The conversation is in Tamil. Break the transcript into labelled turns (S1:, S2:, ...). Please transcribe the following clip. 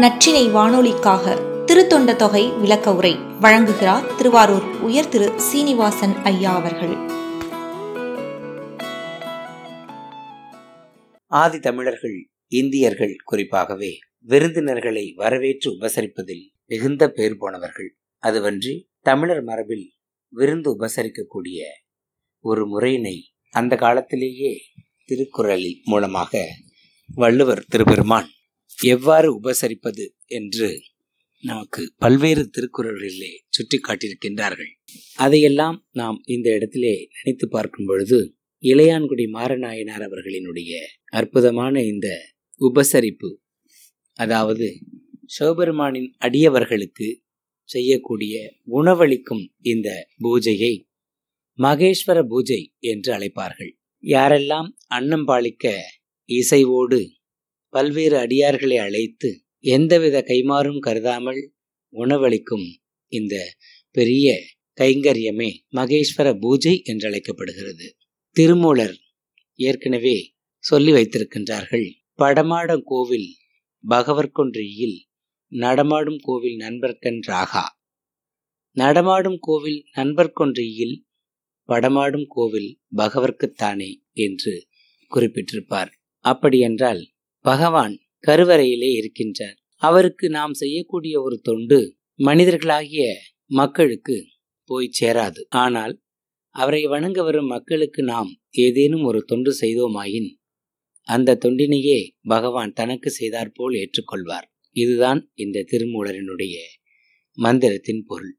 S1: நற்றினை வானொலிக்காக திருத்தொண்ட தொகை விளக்க உரை வழங்குகிறார் திருவாரூர் உயர் திரு சீனிவாசன் ஐயா அவர்கள்.
S2: ஆதி தமிழர்கள் இந்தியர்கள் குறிப்பாகவே விருந்தினர்களை வரவேற்று உபசரிப்பதில் மிகுந்த பேர் போனவர்கள். அதுவன்றி தமிழர் மரபில் விருந்து உபசரிக்கக்கூடிய ஒரு முறையினை அந்த காலத்திலேயே திருக்குறளில் மூலமாக வள்ளுவர் திருபெருமான் எவ்வாறு உபசரிப்பது என்று நமக்கு பல்வேறு திருக்குறள்களிலே சுட்டி காட்டியிருக்கின்றார்கள் அதையெல்லாம் நாம் இந்த இடத்திலே நினைத்து பார்க்கும் பொழுது இளையான்குடி மாரநாயனார் அவர்களினுடைய அற்புதமான இந்த உபசரிப்பு அதாவது சிவபெருமானின் அடியவர்களுக்கு செய்யக்கூடிய உணவளிக்கும் இந்த பூஜையை மகேஸ்வர பூஜை என்று அழைப்பார்கள். யாரெல்லாம் அன்னம் பாலிக்க இசைவோடு பல்வேறு அடியார்களை அழைத்து எந்தவித கைமாறும் கருதாமல் உணவளிக்கும் இந்த பெரிய கைங்கரியமே மகேஸ்வர பூஜை என்றழைக்கப்படுகிறது. திருமூலர் ஏற்கனவே சொல்லி வைத்திருக்கின்றார்கள். படமாடும் கோவில் பகவர்கொன்றியில் நடமாடும் கோவில் நண்பர்கன் ராகா. நடமாடும் கோவில் நண்பர்கொன்றியில் படமாடும் கோவில் பகவர்க்குத்தானே என்று குறிப்பிட்டிருப்பார். அப்படியென்றால் பகவான் கருவறையிலே இருக்கின்றார். அவருக்கு நாம் செய்யக்கூடிய ஒரு தொண்டு மனிதர்களாகிய மக்களுக்கு போய் சேராது. ஆனால் அவரை வணங்க வரும் மக்களுக்கு நாம் ஏதேனும் ஒரு தொண்டு செய்தோமாயின் அந்த தொண்டினையே பகவான் தனக்கு செய்தாற்போல் ஏற்றுக்கொள்வார். இதுதான் இந்த திருமூலரினுடைய மந்திரத்தின் பொருள்.